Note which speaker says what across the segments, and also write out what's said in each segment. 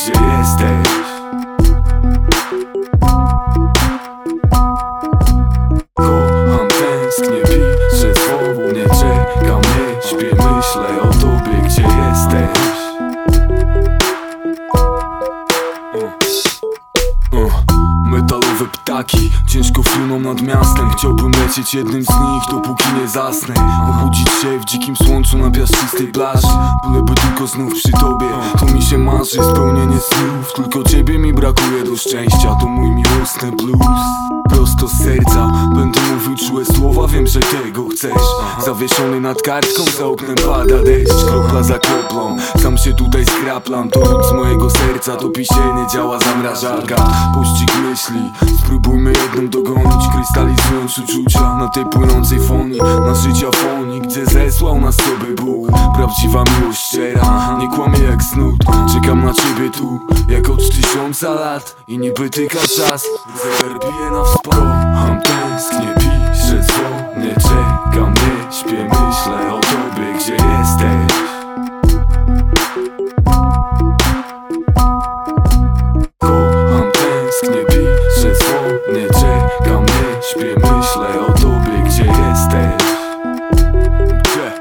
Speaker 1: gdzie jesteś. Kocham, tęsknię, piszę słowo Nie czekam, nie śpię, myślę o tobie Gdzie jesteś. Mm. Ptaki ciężko fruną nad miastem. Chciałbym lecieć jednym z nich, dopóki nie zasnę. Obudzić się w dzikim słońcu na piaszczystej plaży. Byleby tylko znów przy tobie. To mi się marzy spełnienie snów. Tylko ciebie mi brakuje do szczęścia. To mój miłosny blues. Prosto z serca Będę mówił że tego chcesz. Zawieszony nad kartką, za oknem pada deszcz. Kropla za kroplą, sam się tutaj skraplam. To ród z mojego serca, to pisie nie działa zamrażarka. Pościg myśli, spróbujmy jedną dogonić Krystalizując uczucia na tej płynącej fonii Na życia fonii, gdzie zesłał nas sobie Bóg. Prawdziwa miłość szczera, nie kłamie jak snud. Czekam na ciebie tu, jak od tysiąca lat. I niby tyka czas, zegar bije na Kocham, tęsknię, dzwonię, czekam, nie śpię Myślę o tobie, gdzie jesteś Gdzie?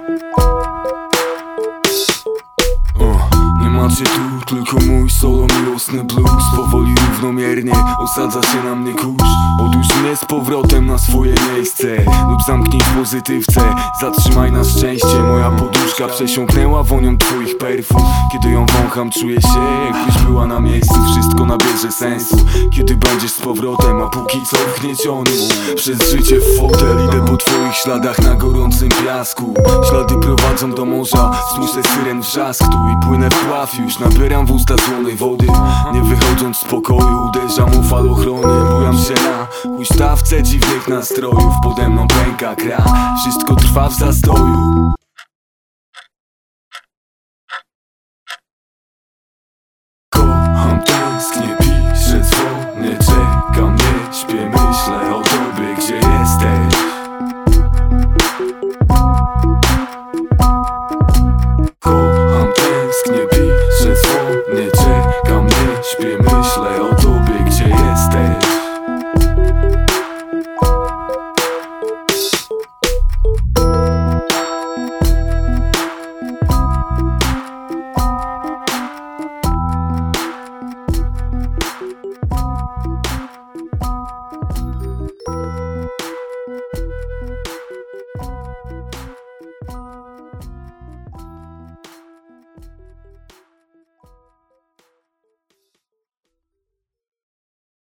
Speaker 1: O, nie macie tu tylko mój solo miłosny blues Powoli równomiernie osadza się na mnie kurz. Odłóż mnie z powrotem na swoje miejsce Lub zamknij w pozytywce. Zatrzymaj na szczęście Moja poduszka przesiąknęła wonią twoich perfum. Kiedy ją wącham czuję się jakbyś była na miejscu. Wszystko nabierze sensu Kiedy będziesz z powrotem A póki co wgnieciony Przez życie w fotel Idę po twoich śladach na gorącym piasku. Ślady prowadzą do morza Słyszę syren wrzask tu i płynę w pław. Już nabieram w usta słonej wody Nie wychodząc z pokoju Uderzam u falochrony Bujam się na huśtawce dziwnych nastrojów Pode mną pęka kra Wszystko trwa w zastoju. Kocham, tęsknię, piszę, dzwonię, czekam, nie śpię, myślę